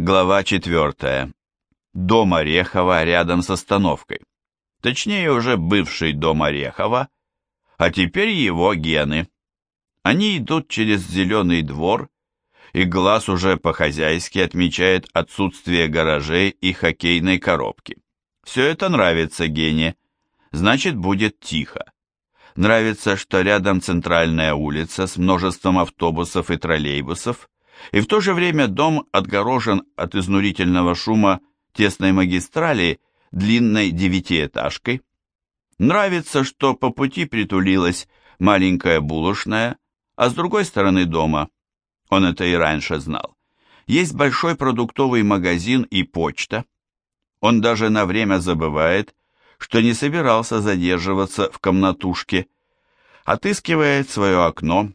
Глава 4. Дом Орехова рядом с остановкой. Точнее, уже бывший дом Орехова, а теперь его гены. Они идут через зеленый двор, и глаз уже по-хозяйски отмечает отсутствие гаражей и хоккейной коробки. Все это нравится Гене, значит будет тихо. Нравится, что рядом центральная улица с множеством автобусов и троллейбусов, и в то же время дом отгорожен от изнурительного шума тесной магистрали длинной девятиэтажкой. Нравится, что по пути притулилась маленькая булочная, а с другой стороны дома, он это и раньше знал, есть большой продуктовый магазин и почта. Он даже на время забывает, что не собирался задерживаться в комнатушке, отыскивает свое окно.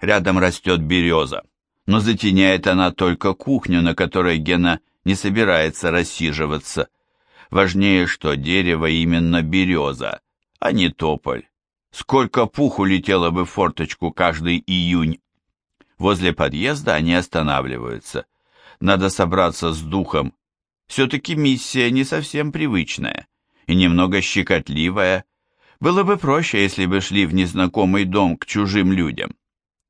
Рядом растет береза но затеняет она только кухню, на которой Гена не собирается рассиживаться. Важнее, что дерево именно береза, а не тополь. Сколько пуху летело бы в форточку каждый июнь. Возле подъезда они останавливаются. Надо собраться с духом. Все-таки миссия не совсем привычная и немного щекотливая. Было бы проще, если бы шли в незнакомый дом к чужим людям.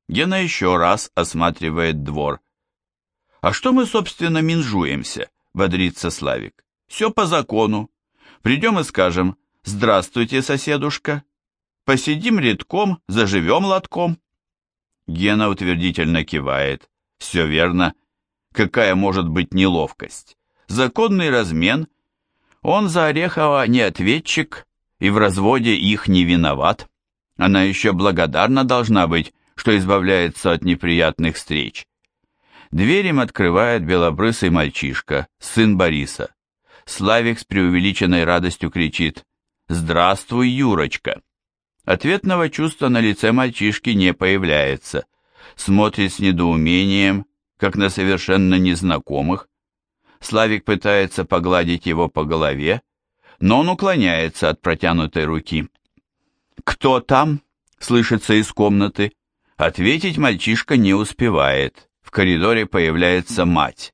Гена еще раз осматривает двор. «А что мы, собственно, минжуемся?» — бодрится Славик. «Все по закону. Придем и скажем, здравствуйте, соседушка. Посидим редком, заживем лотком». Гена утвердительно кивает. «Все верно. Какая может быть неловкость? Законный размен. Он за Орехова не ответчик и в разводе их не виноват. Она еще благодарна должна быть, что избавляется от неприятных встреч. Дверь им открывает белобрысый мальчишка, сын Бориса. Славик с преувеличенной радостью кричит «Здравствуй, Юрочка!». Ответного чувства на лице мальчишки не появляется. Смотрит с недоумением, как на совершенно незнакомых. Славик пытается погладить его по голове, но он уклоняется от протянутой руки. «Кто там?» — слышится из комнаты. Ответить мальчишка не успевает. В коридоре появляется мать.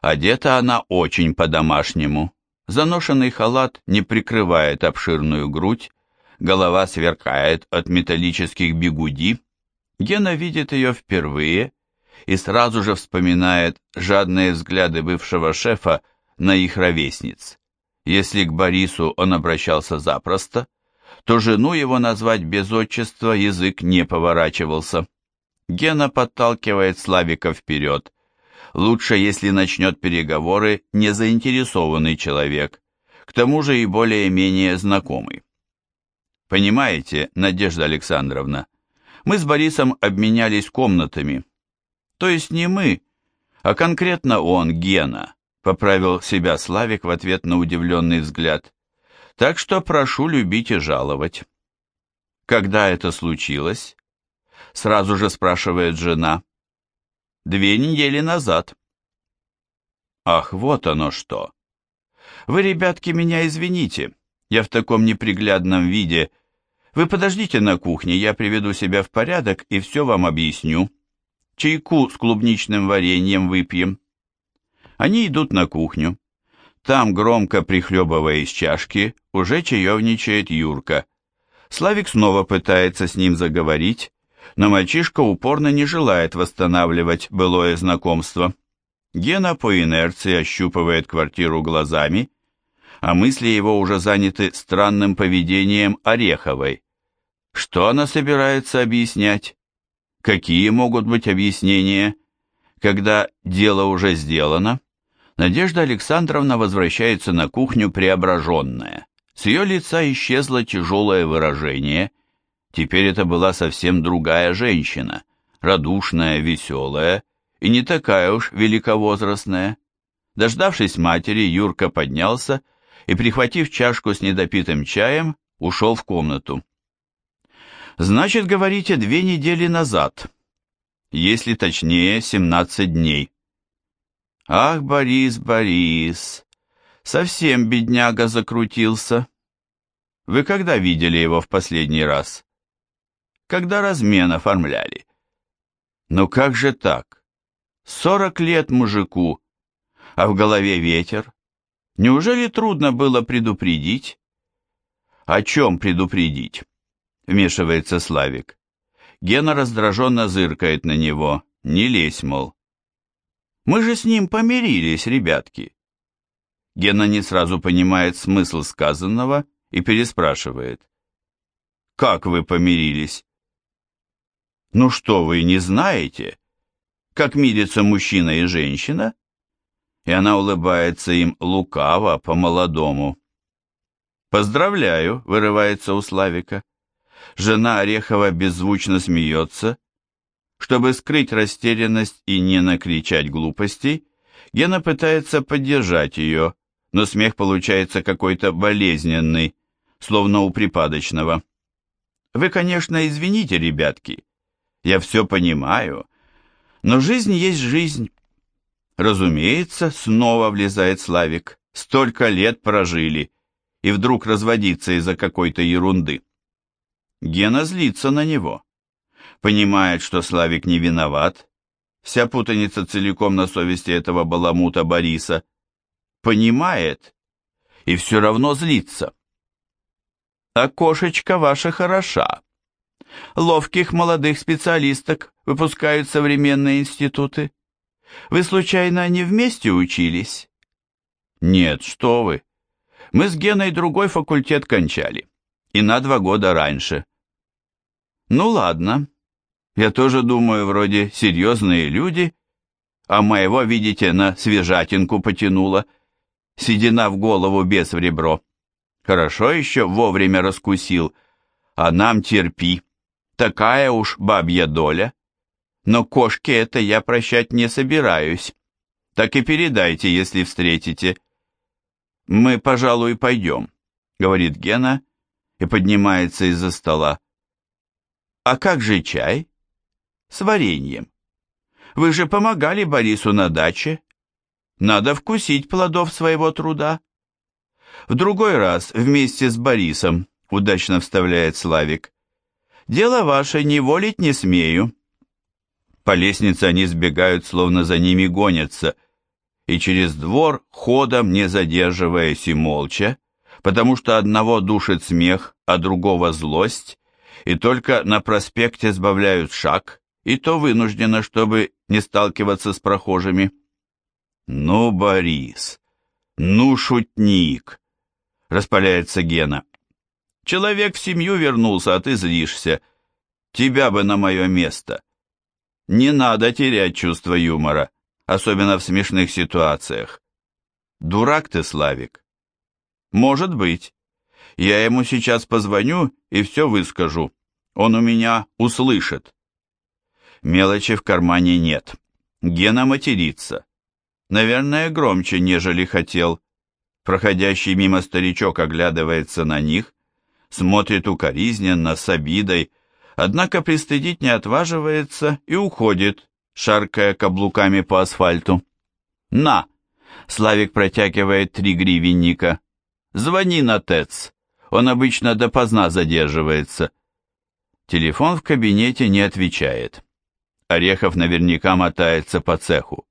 Одета она очень по-домашнему. Заношенный халат не прикрывает обширную грудь, голова сверкает от металлических бигуди. Гена видит ее впервые и сразу же вспоминает жадные взгляды бывшего шефа на их ровесниц. Если к Борису он обращался запросто, то жену его назвать без отчества язык не поворачивался. Гена подталкивает Славика вперед. Лучше, если начнет переговоры незаинтересованный человек, к тому же и более-менее знакомый. Понимаете, Надежда Александровна, мы с Борисом обменялись комнатами. То есть не мы, а конкретно он, Гена, поправил себя Славик в ответ на удивленный взгляд. Так что прошу любить и жаловать. Когда это случилось? Сразу же спрашивает жена. Две недели назад. Ах, вот оно что. Вы, ребятки, меня извините. Я в таком неприглядном виде. Вы подождите на кухне, я приведу себя в порядок и все вам объясню. Чайку с клубничным вареньем выпьем. Они идут на кухню. Там, громко прихлебывая из чашки, уже чаевничает Юрка. Славик снова пытается с ним заговорить, но мальчишка упорно не желает восстанавливать былое знакомство. Гена по инерции ощупывает квартиру глазами, а мысли его уже заняты странным поведением Ореховой. Что она собирается объяснять? Какие могут быть объяснения, когда дело уже сделано? Надежда Александровна возвращается на кухню преображенная. С ее лица исчезло тяжелое выражение. Теперь это была совсем другая женщина, радушная, веселая и не такая уж великовозрастная. Дождавшись матери, Юрка поднялся и, прихватив чашку с недопитым чаем, ушел в комнату. «Значит, говорите, две недели назад, если точнее, семнадцать дней». Ах, Борис, Борис, совсем бедняга закрутился. Вы когда видели его в последний раз? Когда размен оформляли. Ну как же так? Сорок лет мужику, А в голове ветер. Неужели трудно было предупредить? О чем предупредить? Вмешивается Славик. Гена раздраженно зыркает на него. Не лезь, мол. Мы же с ним помирились, ребятки. Гена не сразу понимает смысл сказанного и переспрашивает. Как вы помирились? Ну что, вы не знаете, как мирятся мужчина и женщина? И она улыбается им лукаво, по-молодому. «Поздравляю», — вырывается у Славика. Жена Орехова беззвучно смеется. Чтобы скрыть растерянность и не накричать глупостей, Гена пытается поддержать ее, но смех получается какой-то болезненный, словно у припадочного. Вы, конечно, извините, ребятки, я все понимаю, но жизнь есть жизнь. Разумеется, снова влезает Славик, столько лет прожили, и вдруг разводиться из-за какой-то ерунды. Гена злится на него. Понимает, что Славик не виноват. Вся путаница целиком на совести этого баламута Бориса. Понимает и все равно злится. А кошечка ваша хороша. Ловких молодых специалисток выпускают современные институты. Вы случайно не вместе учились? Нет, что вы. Мы с Геной другой факультет кончали и на два года раньше. Ну ладно, я тоже думаю, вроде серьезные люди, а моего, видите, на свежатинку потянуло. Седина в голову без в ребро. Хорошо еще вовремя раскусил, а нам терпи. Такая уж бабья доля. Но кошке это я прощать не собираюсь. Так и передайте, если встретите. Мы, пожалуй, пойдем, говорит Гена и поднимается из-за стола. «А как же чай?» «С вареньем. Вы же помогали Борису на даче. Надо вкусить плодов своего труда». В другой раз вместе с Борисом, удачно вставляет Славик. «Дело ваше, не волить не смею». По лестнице они сбегают, словно за ними гонятся, и через двор, ходом, не задерживаясь и молча, потому что одного душит смех, а другого злость, и только на проспекте сбавляют шаг, и то вынужденно, чтобы не сталкиваться с прохожими. «Ну, Борис, ну, шутник!» — распаляется Гена. «Человек в семью вернулся, а ты злишься. Тебя бы на мое место. Не надо терять чувство юмора, особенно в смешных ситуациях. Дурак ты, Славик. Может быть. Я ему сейчас позвоню и все выскажу. Он у меня услышит. Мелочи в кармане нет. Гена матерится. Наверное, громче, нежели хотел. Проходящий мимо старичок оглядывается на них, смотрит укоризненно, с обидой, однако пристыдить не отваживается и уходит, шаркая каблуками по асфальту. «На!» — Славик протягивает три гривенника. Звони на ТЭЦ. Он обычно допоздна задерживается. Телефон в кабинете не отвечает. Орехов наверняка мотается по цеху.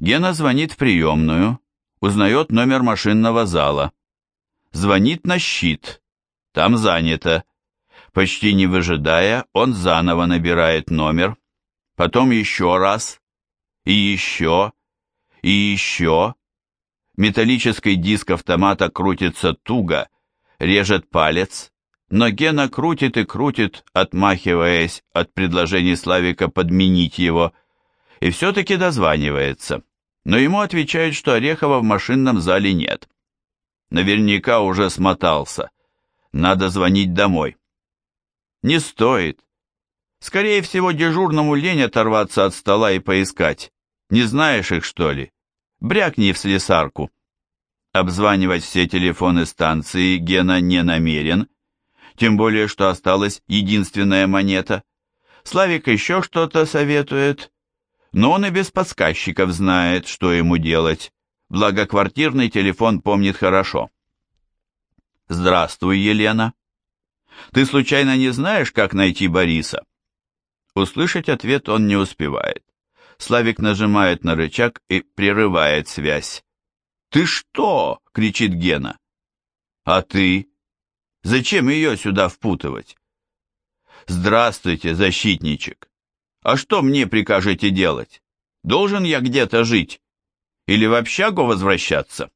Гена звонит в приемную, узнает номер машинного зала. Звонит на щит. Там занято. Почти не выжидая, он заново набирает номер. Потом еще раз. И еще. И еще. Металлический диск автомата крутится туго, режет палец, но Гена крутит и крутит, отмахиваясь от предложений Славика подменить его, и все-таки дозванивается. Но ему отвечают, что Орехова в машинном зале нет. Наверняка уже смотался. Надо звонить домой. Не стоит. Скорее всего, дежурному лень оторваться от стола и поискать. Не знаешь их, что ли? брякни в слесарку. Обзванивать все телефоны станции Гена не намерен, тем более, что осталась единственная монета. Славик еще что-то советует, но он и без подсказчиков знает, что ему делать, благо квартирный телефон помнит хорошо. «Здравствуй, Елена. Ты случайно не знаешь, как найти Бориса?» Услышать ответ он не успевает. Славик нажимает на рычаг и прерывает связь. «Ты что?» — кричит Гена. «А ты? Зачем ее сюда впутывать?» «Здравствуйте, защитничек. А что мне прикажете делать? Должен я где-то жить? Или в общагу возвращаться?»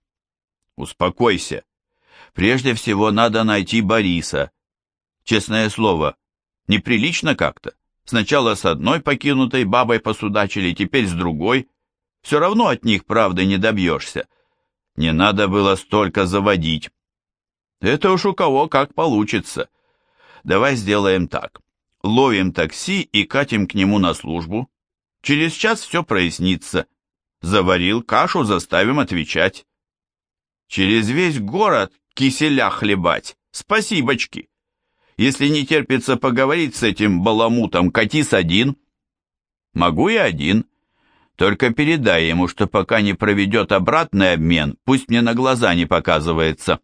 «Успокойся. Прежде всего надо найти Бориса. Честное слово, неприлично как-то. Сначала с одной покинутой бабой посудачили, теперь с другой. Все равно от них правды не добьешься. Не надо было столько заводить. Это уж у кого как получится. Давай сделаем так. Ловим такси и катим к нему на службу. Через час все прояснится. Заварил кашу, заставим отвечать. Через весь город киселя хлебать. Спасибочки. Если не терпится поговорить с этим баламутом, катись один. Могу и один. Только передай ему, что пока не проведет обратный обмен, пусть мне на глаза не показывается.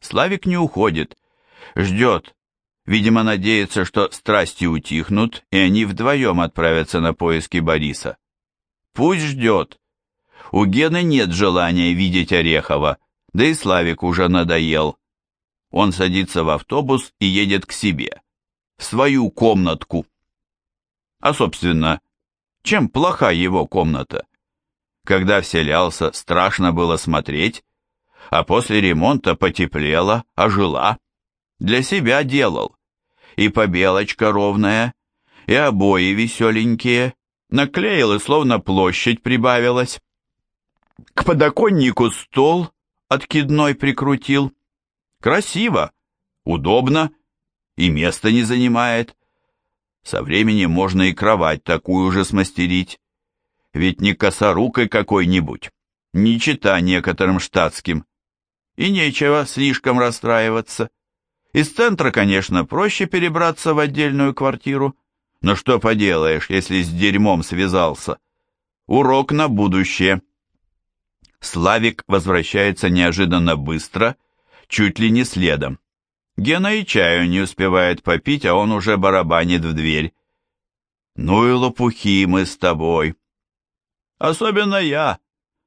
Славик не уходит. Ждет. Видимо, надеется, что страсти утихнут, и они вдвоем отправятся на поиски Бориса. Пусть ждет. У Гены нет желания видеть Орехова, да и Славик уже надоел. Он садится в автобус и едет к себе, в свою комнатку. А, собственно, чем плоха его комната? Когда вселялся, страшно было смотреть, а после ремонта потеплело, ожила. Для себя делал. И побелочка ровная, и обои веселенькие, наклеил, и словно площадь прибавилась. К подоконнику стол откидной прикрутил, Красиво, удобно и места не занимает. Со временем можно и кровать такую же смастерить. Ведь не косорукой какой-нибудь, не чита некоторым штатским. И нечего слишком расстраиваться. Из центра, конечно, проще перебраться в отдельную квартиру, но что поделаешь, если с дерьмом связался? Урок на будущее. Славик возвращается неожиданно быстро чуть ли не следом. Гена и чаю не успевает попить, а он уже барабанит в дверь. «Ну и лопухи мы с тобой!» «Особенно я!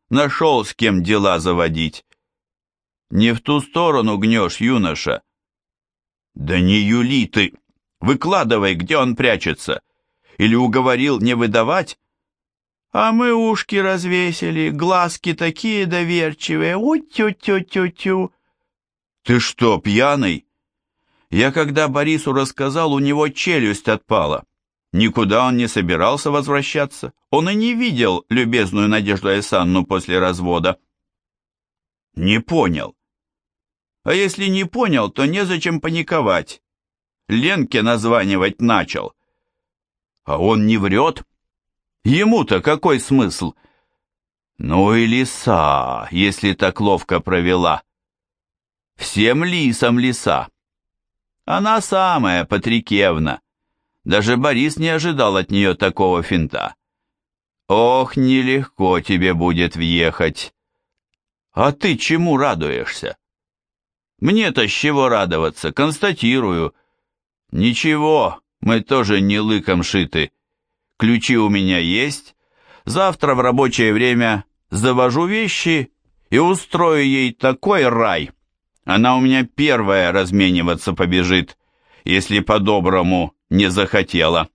Нашел с кем дела заводить!» «Не в ту сторону гнешь, юноша!» «Да не юли ты! Выкладывай, где он прячется! Или уговорил не выдавать?» «А мы ушки развесили, глазки такие доверчивые, у-тю-тю-тю-тю!» «Ты что, пьяный?» Я когда Борису рассказал, у него челюсть отпала. Никуда он не собирался возвращаться. Он и не видел любезную Надежду Айсанну после развода. Не понял. А если не понял, то незачем паниковать. Ленке названивать начал. А он не врет. Ему-то какой смысл? Ну и лиса, если так ловко провела. Всем лисам лиса. Она самая, Патрикевна. Даже Борис не ожидал от нее такого финта. Ох, нелегко тебе будет въехать. А ты чему радуешься? Мне-то с чего радоваться, констатирую. Ничего, мы тоже не лыком шиты. Ключи у меня есть. Завтра в рабочее время завожу вещи и устрою ей такой рай. Она у меня первая размениваться побежит, если по-доброму не захотела.